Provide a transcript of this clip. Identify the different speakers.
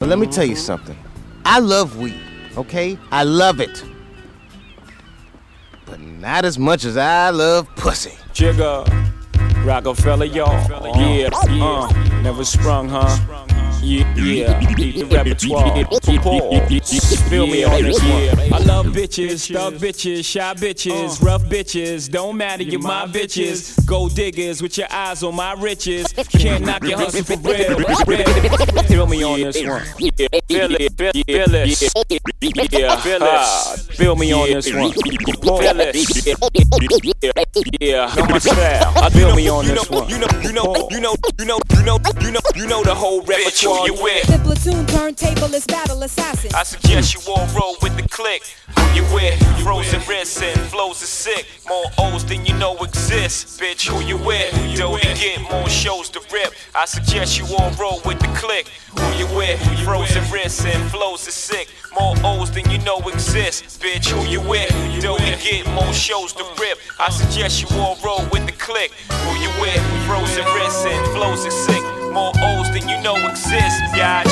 Speaker 1: But let me tell you something. I love weed, okay? I love it. But not as much as I love pussy.
Speaker 2: Jigga, Roc-A-Fella, y'all. Yeah, yeah. Uh, never sprung, huh? Yeah, yeah, the repertoire. Feel me on this one. I love bitches, thug bitches, shy bitches, uh. rough bitches. Don't matter, you're my bitches. Gold diggers with your eyes on my riches. Can't knock your hustle for real. Feel me on this one. Feel it, feel it, feel it. Yeah, feel it. Feel me on this one. Feel. Yeah, know my style. I feel me on this one.
Speaker 3: You know, you know, you know, you know, you know, you know, you know the whole repertoire. You with?
Speaker 4: The platoon turntable is battle assassin.
Speaker 3: I suggest you all roll with the click. Who you with? Frozen wrists and flows are sick. More O's than you know exist. Bitch, who you with? Dough to get more shows to rip. I suggest you all roll with the click. Who you with? Frozen wrists and flows are sick. More O's than you know exist. Bitch, who you with? Dough to get more shows to rip. I suggest you all roll with the click. Who you with? Frozen wrists and flows are sick. More O's than you know exist. Yeah,